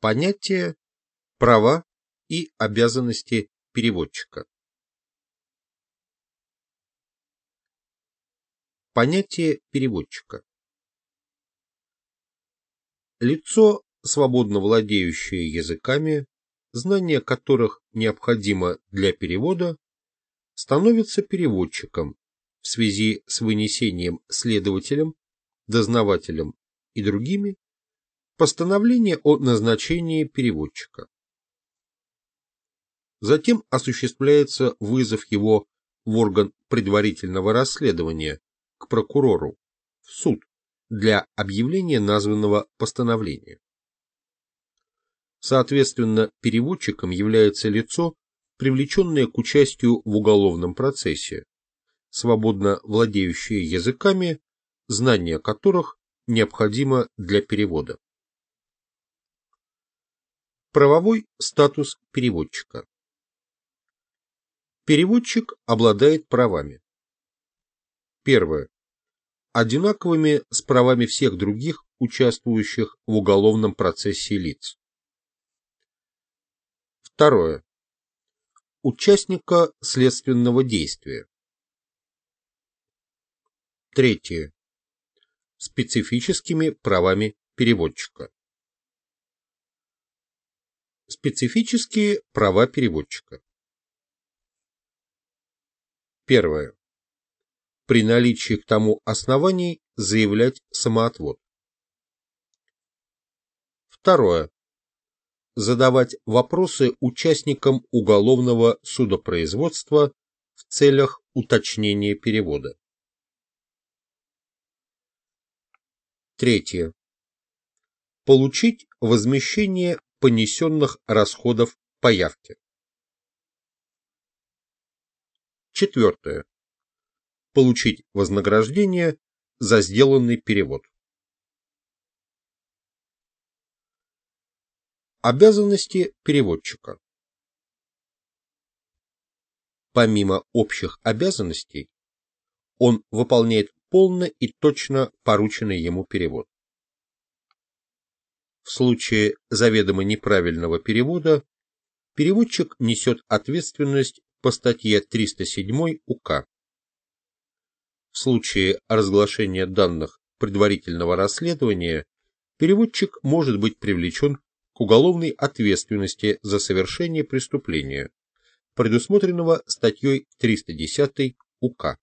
Понятие, права и обязанности переводчика. Понятие переводчика. Лицо, свободно владеющее языками, знание которых необходимо для перевода, становится переводчиком в связи с вынесением следователем, дознавателем и другими постановление о назначении переводчика. Затем осуществляется вызов его в орган предварительного расследования к прокурору, в суд, для объявления названного постановления. Соответственно, переводчиком является лицо, привлеченное к участию в уголовном процессе, свободно владеющее языками, знание которых необходимо для перевода. Правовой статус переводчика. Переводчик обладает правами. Первое. Одинаковыми с правами всех других участвующих в уголовном процессе лиц. Второе. Участника следственного действия. Третье. Специфическими правами переводчика. Специфические права переводчика. Первое. При наличии к тому оснований заявлять самоотвод. Второе. Задавать вопросы участникам уголовного судопроизводства в целях уточнения перевода. Третье. Получить возмещение понесенных расходов по явке. Четвертое. Получить вознаграждение за сделанный перевод. Обязанности переводчика. Помимо общих обязанностей, он выполняет полно и точно порученный ему перевод. В случае заведомо неправильного перевода переводчик несет ответственность по статье 307 УК. В случае разглашения данных предварительного расследования переводчик может быть привлечен к уголовной ответственности за совершение преступления, предусмотренного статьей 310 УК.